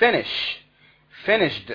finish finished